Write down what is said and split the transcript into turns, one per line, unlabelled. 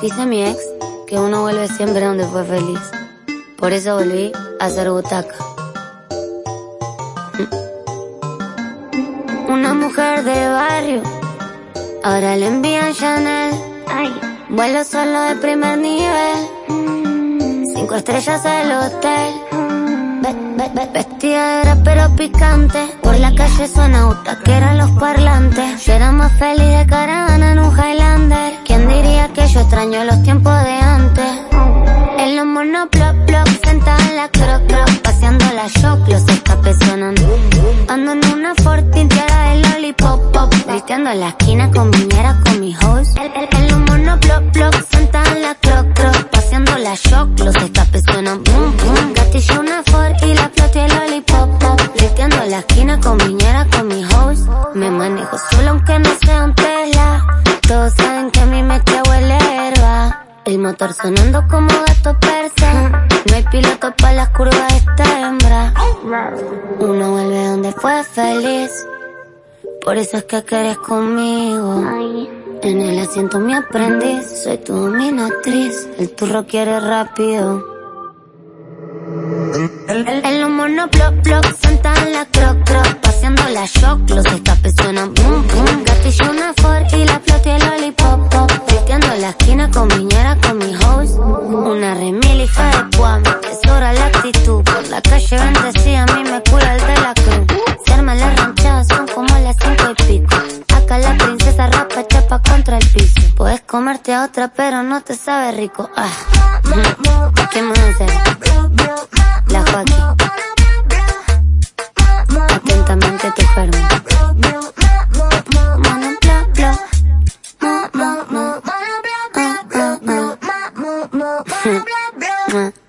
Dice mi ex que uno vuelve siempre donde fue feliz. Por eso volví a hacer butaca. Una mujer de barrio, ahora le envían Chanel. Vuelo solo de primer nivel, cinco estrellas el hotel. Vestida de pero picante, por la calle suena que eran los parlantes. Yo era más feliz de caravana en un Highlander. ¿Quién diría que yo extraño los tiempos de antes? En los monoplop, plop, sentada en la croc, croc, paseando la shock, los escapes. Ando en una Ford tinteada de lollipop, pop, vistiendo la esquina con viñera con mi host. En los monoplop, plop, sentada en la croc, croc, paseando la shock, los escapes suenan boom, boom. Gatillo una Ford y la flota el lollipop, pop, vistiendo la esquina con viñera con mi host. Me manejo solo aunque no sea un Tesla. Todos saben que a mí me herba. El motor sonando como gato persa. No hay piloto para las curvas esta hembra. Uno vuelve donde fue feliz. Por eso es que querés conmigo. En el asiento mi aprendiz, soy tu dominatriz. El turro quiere rápido. Plop, sentada en la con mi host, una remil hija de Guam, que sobra la actitud, por la calle bendecida a mí me cura el de la cruz, se arman las ranchadas, son como las cinco y pico, acá la princesa rapa chapa contra el piso, puedes comerte a otra pero no te sabe rico, ah, ¿qué más hacer? La Joaquín. Mm.